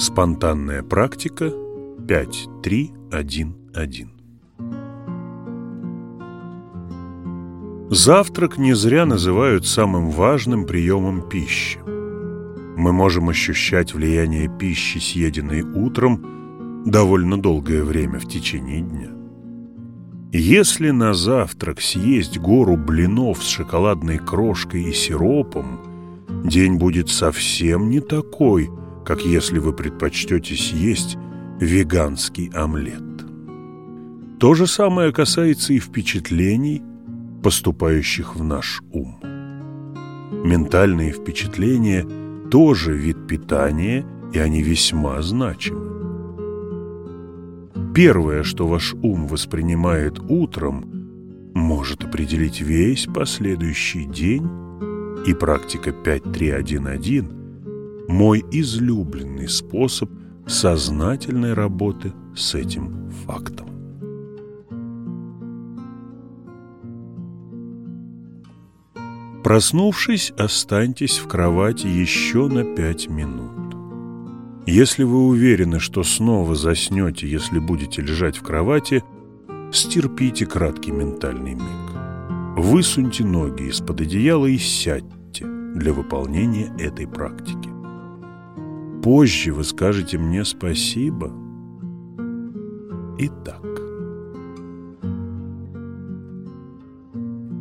Спонтанная практика 5.3.1.1 Завтрак не зря называют самым важным приемом пищи. Мы можем ощущать влияние пищи, съеденной утром, довольно долгое время в течение дня. Если на завтрак съесть гору блинов с шоколадной крошкой и сиропом, день будет совсем не такой, как если вы предпочтете съесть веганский омлет. То же самое касается и впечатлений, поступающих в наш ум. Ментальные впечатления тоже вид питания, и они весьма значимы. Первое, что ваш ум воспринимает утром, может определить весь последующий день, и практика 5311 – мой излюбленный способ сознательной работы с этим фактом. Проснувшись, останьтесь в кровати еще на пять минут. Если вы уверены, что снова заснете, если будете лежать в кровати, стерпите краткий ментальный миг. Высуньте ноги из-под одеяла и сядьте для выполнения этой практики. Позже вы скажете мне спасибо. Итак.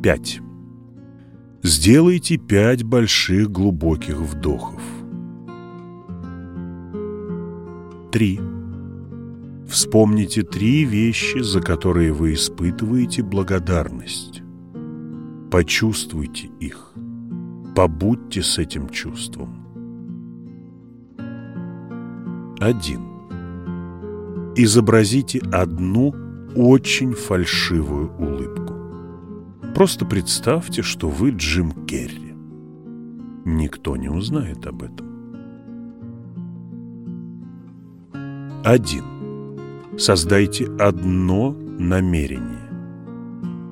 Пять. Сделайте пять больших глубоких вдохов. 3. Вспомните три вещи, за которые вы испытываете благодарность. Почувствуйте их. Побудьте с этим чувством. 1. Изобразите одну очень фальшивую улыбку. Просто представьте, что вы Джим Керри. Никто не узнает об этом. 1. Создайте одно намерение.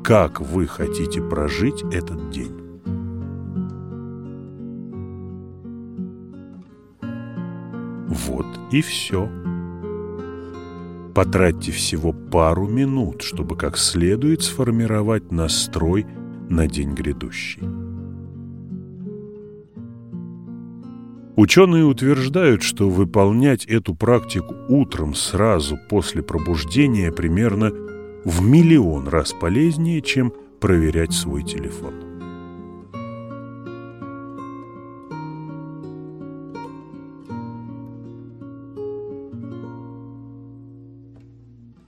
Как вы хотите прожить этот день? Вот и все. Потратьте всего пару минут, чтобы как следует сформировать настрой на день грядущий. Ученые утверждают, что выполнять эту практику утром сразу после пробуждения примерно в миллион раз полезнее, чем проверять свой телефон.